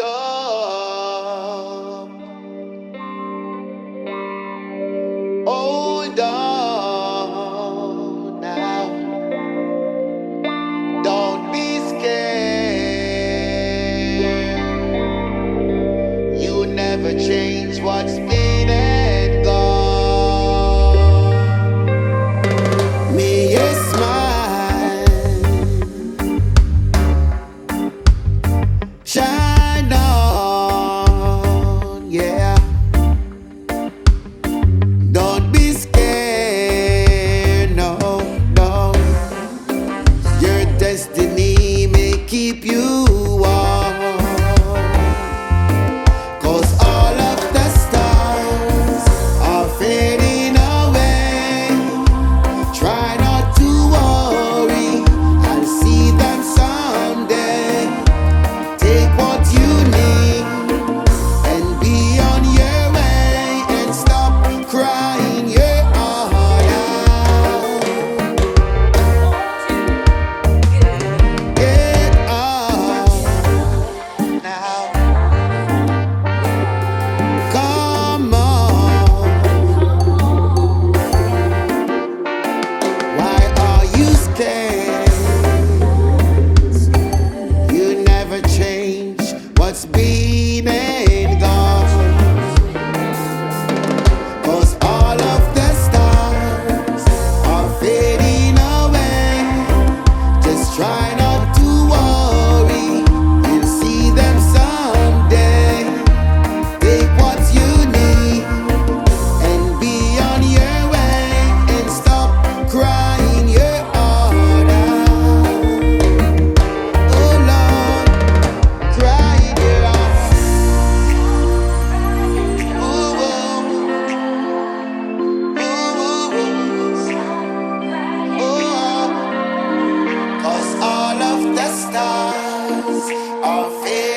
up. Hold now. Don't be scared. You never change what's needed, God. destiny may keep you stay stars are fading.